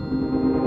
you